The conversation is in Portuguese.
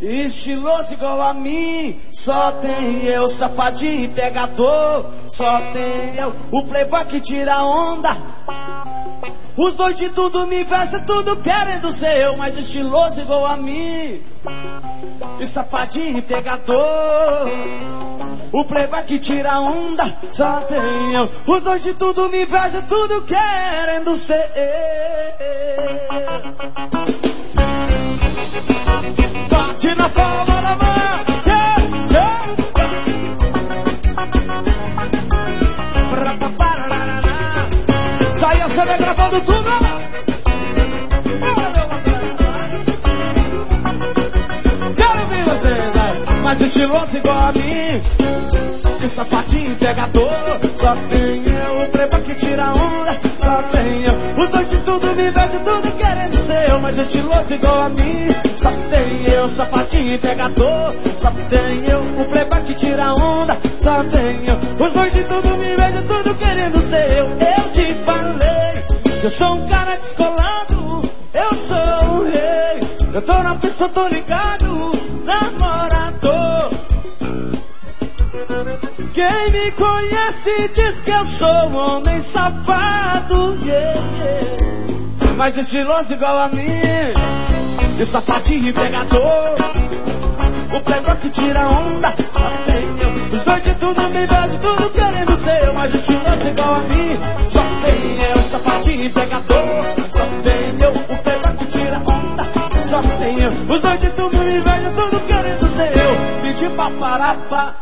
Estiloso igual a mim, só tem eu, safadinho e pegador, só tem eu, o playboy que tira onda. Os dois de tudo me vestem, tudo querendo ser eu, mas estiloso igual a mim. E safadinho e pegador. O playboy que tira onda, só tem eu. Os dois de tudo me vestem, tudo querendo ser eu. Saia só gravando tudo. Quero ver você, vai. Mas estiloso igual a mim. Que sapatinho pegador. Só tem eu, o preba que tira onda. Só tem eu. Os dois de tudo me vestem, tudo querendo ser eu. Mas estiloso igual a mim. Só tem eu, sapatinho pegador. Só tem eu, o preba que tira onda. Só tem eu. Os dois de tudo me vestem, tudo querendo ser eu. Eu te Eu sou um cara descolado, eu sou o rei. Eu tô na pista, tô ligado, namorador. Quem me conhece diz que eu sou um homem safado, yeah, yeah. Mas estiloso igual a mim, e safadinho e pegador. O playboy que tira onda, só tem eu. Os de tudo me vestem, tudo querendo ser eu. Mas estiloso tem eu. Safadinho e pegador, só tem eu. O que tira onda, só tem eu. Os dois de tudo me vestem, tudo querendo ser eu. Pedi pra parar, pra